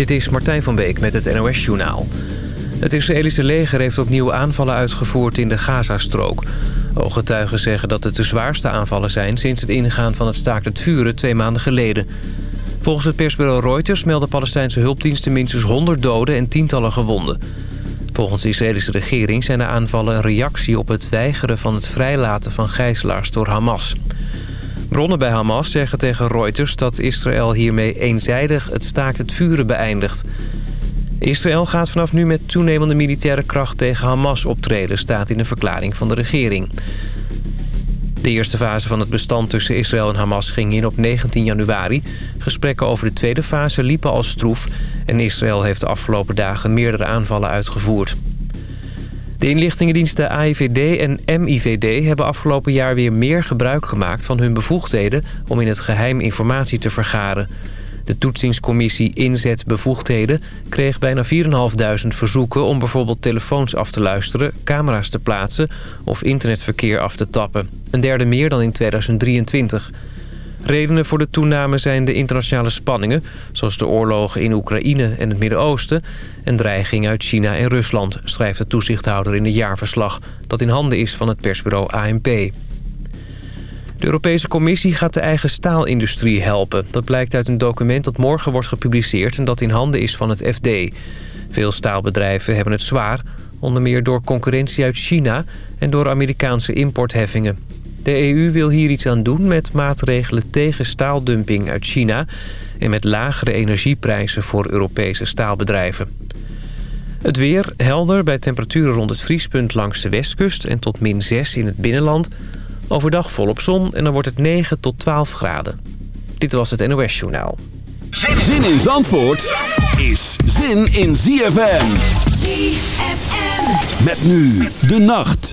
Dit is Martijn van Beek met het NOS-journaal. Het Israëlische leger heeft opnieuw aanvallen uitgevoerd in de Gazastrook. Ooggetuigen zeggen dat het de zwaarste aanvallen zijn... sinds het ingaan van het staakt het vuren twee maanden geleden. Volgens het persbureau Reuters melden Palestijnse hulpdiensten... minstens 100 doden en tientallen gewonden. Volgens de Israëlische regering zijn de aanvallen een reactie op het weigeren... van het vrijlaten van gijzelaars door Hamas... Bronnen bij Hamas zeggen tegen Reuters dat Israël hiermee eenzijdig het staakt het vuren beëindigt. Israël gaat vanaf nu met toenemende militaire kracht tegen Hamas optreden, staat in een verklaring van de regering. De eerste fase van het bestand tussen Israël en Hamas ging in op 19 januari. Gesprekken over de tweede fase liepen als stroef... en Israël heeft de afgelopen dagen meerdere aanvallen uitgevoerd. De inlichtingendiensten AIVD en MIVD hebben afgelopen jaar weer meer gebruik gemaakt van hun bevoegdheden om in het geheim informatie te vergaren. De toetsingscommissie Inzet Bevoegdheden kreeg bijna 4.500 verzoeken om bijvoorbeeld telefoons af te luisteren, camera's te plaatsen of internetverkeer af te tappen. Een derde meer dan in 2023. Redenen voor de toename zijn de internationale spanningen... zoals de oorlogen in Oekraïne en het Midden-Oosten... en dreigingen uit China en Rusland, schrijft de toezichthouder in een jaarverslag... dat in handen is van het persbureau ANP. De Europese Commissie gaat de eigen staalindustrie helpen. Dat blijkt uit een document dat morgen wordt gepubliceerd... en dat in handen is van het FD. Veel staalbedrijven hebben het zwaar... onder meer door concurrentie uit China... en door Amerikaanse importheffingen. De EU wil hier iets aan doen met maatregelen tegen staaldumping uit China... en met lagere energieprijzen voor Europese staalbedrijven. Het weer helder bij temperaturen rond het vriespunt langs de westkust... en tot min 6 in het binnenland. Overdag volop zon en dan wordt het 9 tot 12 graden. Dit was het NOS Journaal. Zin in Zandvoort is zin in ZFM. ZFM. Met nu de nacht.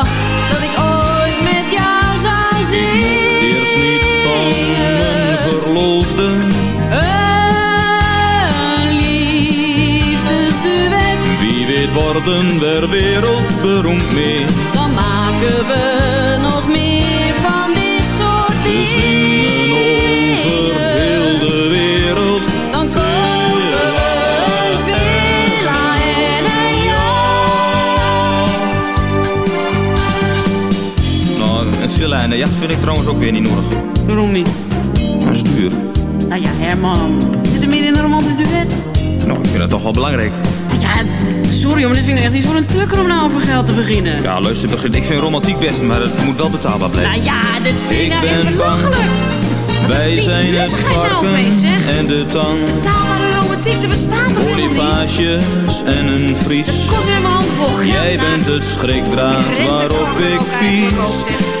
worden we wereldberoemd mee. dan maken we nog meer van dit soort We zingen over heel dingen. de wereld. Dan kopen we een villa en een jacht. Nou, een villa en een jacht vind ik trouwens ook weer niet nodig. Waarom niet? Dat is duur. Nou ja, Herman. Zit er meer in een romantisch duet? Nou, ik vind dat toch wel belangrijk. Sorry, maar dit vind ik echt niet voor een tukker om nou over geld te beginnen. Ja, luister, ik vind romantiek best, maar het moet wel betaalbaar blijven. Nou ja, dit vind ik nou echt belachelijk. Wij zijn het nou varken en de tang. Betaalbare romantiek, er bestaat toch helemaal niet? En een vries. Het kost weer mijn handen vol geld. Jij bent de schrikdraad waarop ik pies.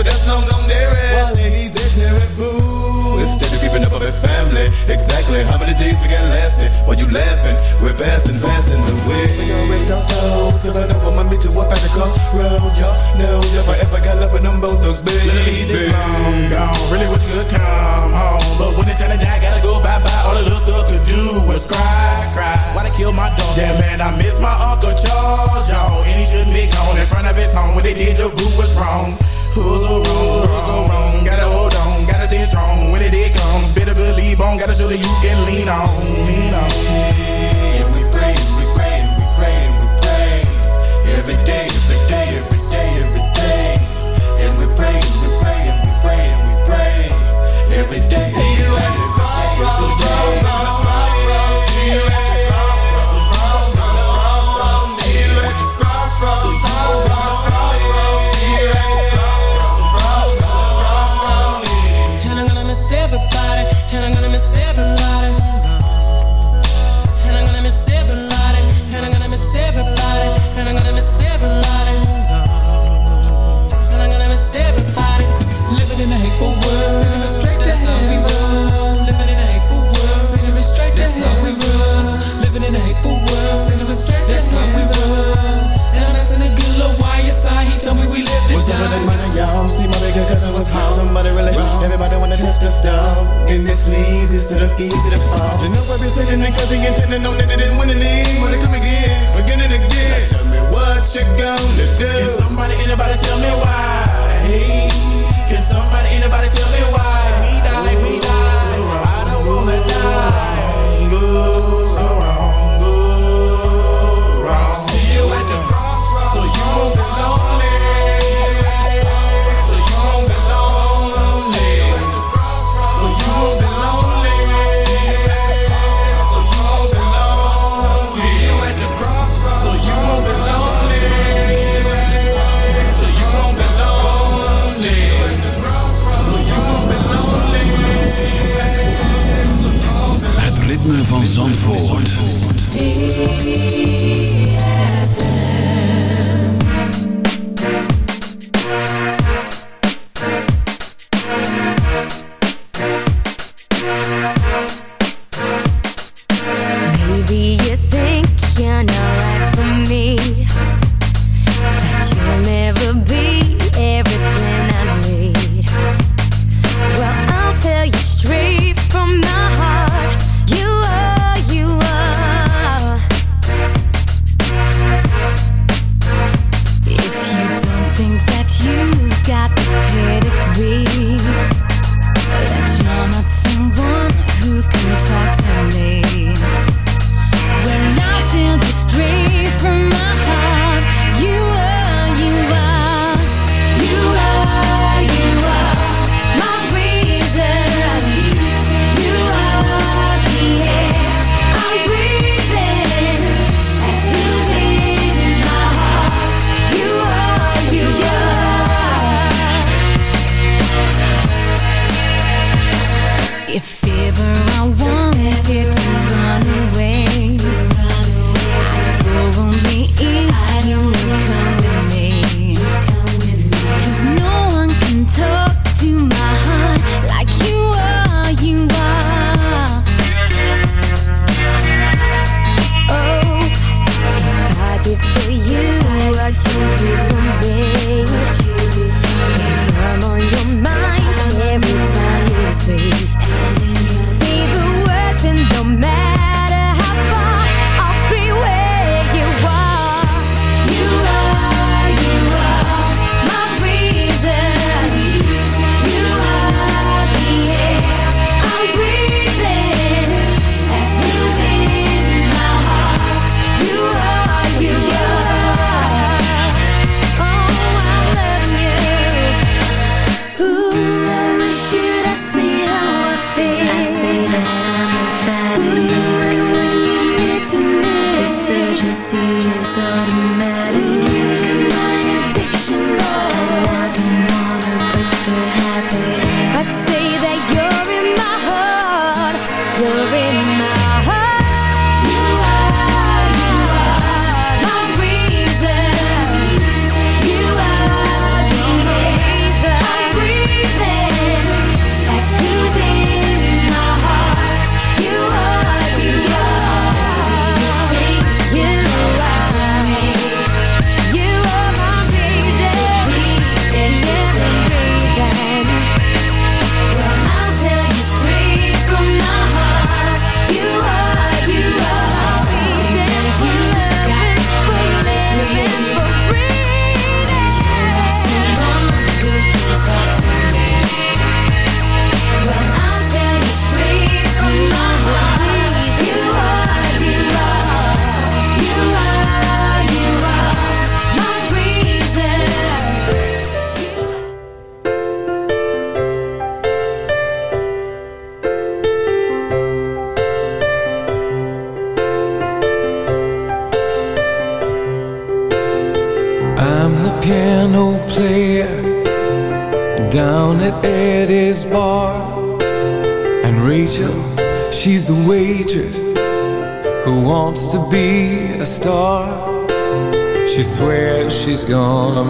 A visit to the people that's long gone there. While ladies, they're terrible. Instead of keeping up with family. Exactly how many days we got lasting? While you laughing, we're passing, passing the way. We gon' rest our souls, cause I know I'ma meet you up at the crossroad. Y'all know if I ever got love with them both thugs, baby. Ladies long gone, really wish you could come home. But when it's time to die, gotta go bye-bye. All the little thug could do was cry, cry. Why they kill my dog? Yeah, man, I miss my Uncle Charles, y'all. And he shouldn't be gone in front of his home. When they did, the root was wrong. Who's so wrong, who's so wrong? Gotta hold on, gotta stay strong. When the day comes, better believe on. Gotta show that you can lean on, lean on. And we praying, we praying, we praying, we praying. Every day, every day, every day, every day. And we praying, we praying, we praying, we praying. Every day. See you at the crossroads. See up with time. money, y'all? See my bigger cousin was home. Somebody really, everybody wanna test the stuff. And this leads instead of easy to fall. You know I've been sitting and cause he intended on that they didn't win any. Wanna come again, again and again. Now tell me what you gonna do.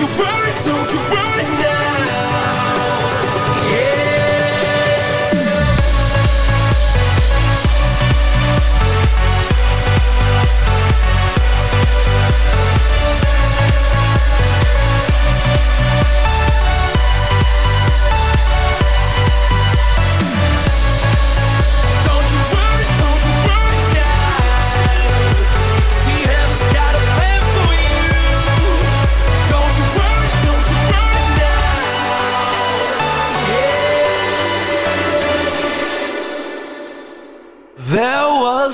you burn to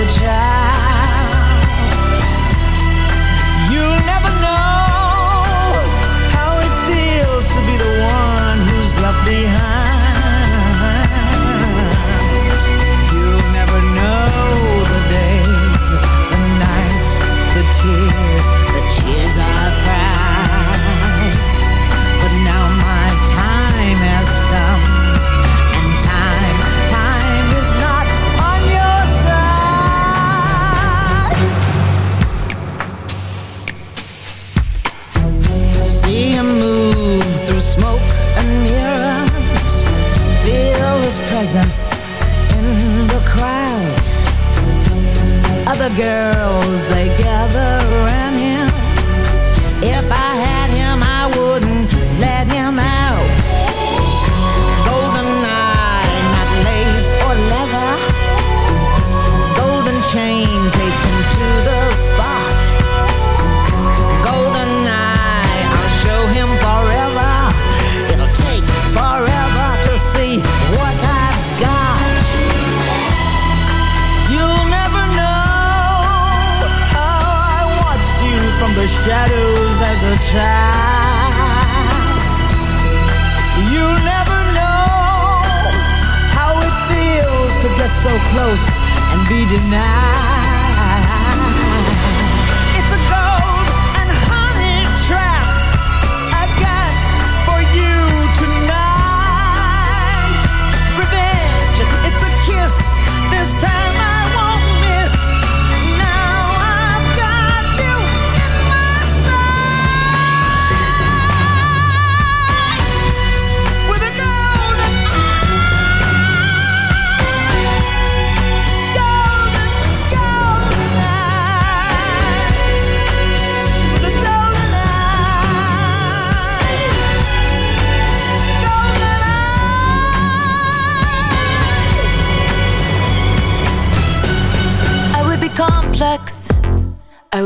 a child.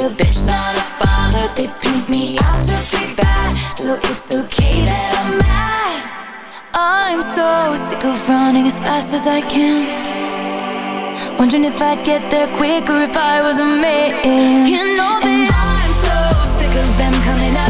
A bitch, not a baller. They paint me out to be bad, so it's okay that I'm mad. I'm so sick of running as fast as I can. Wondering if I'd get there quicker if I was a man. You know that I'm so sick of them coming at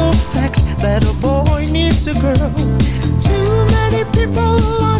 simple fact that a boy needs a girl. Too many people lost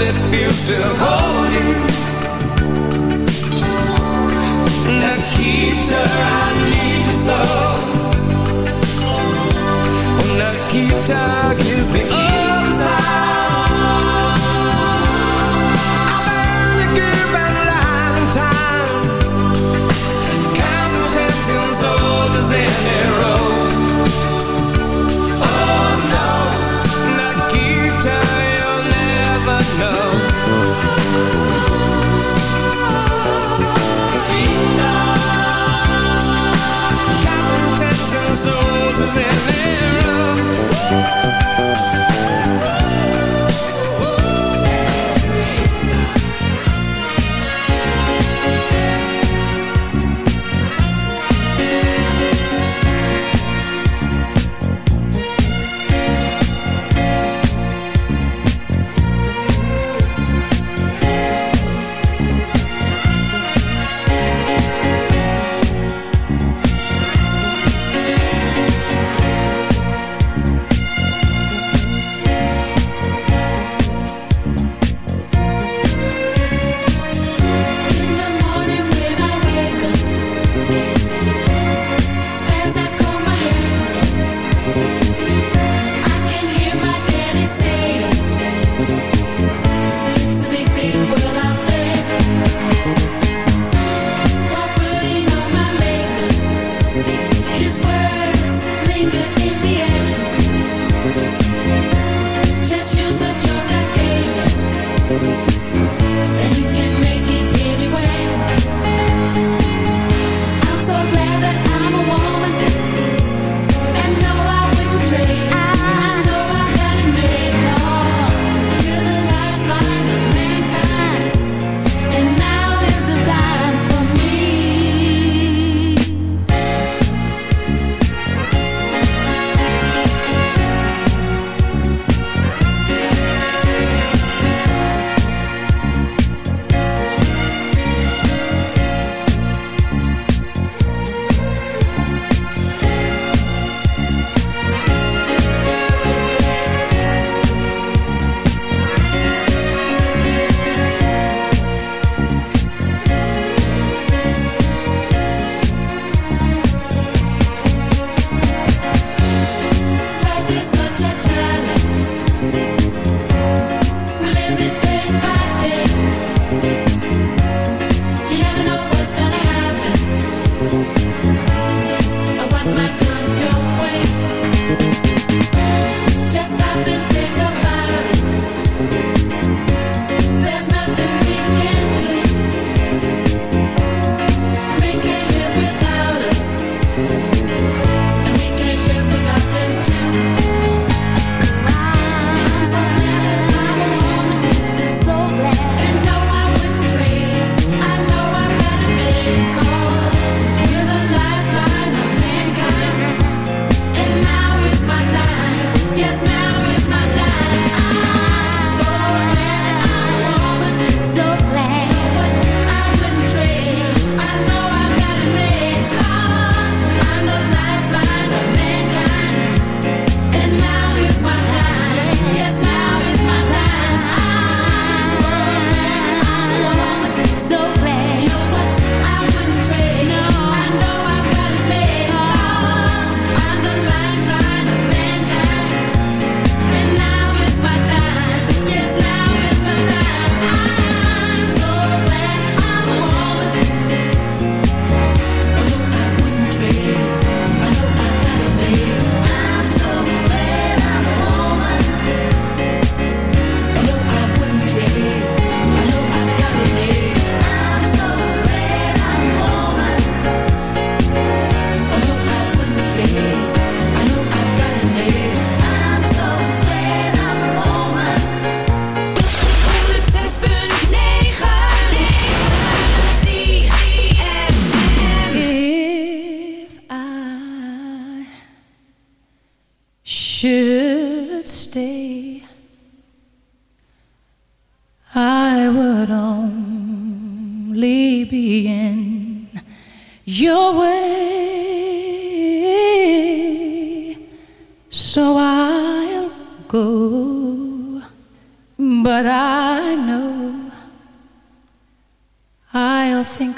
it feels to hold you.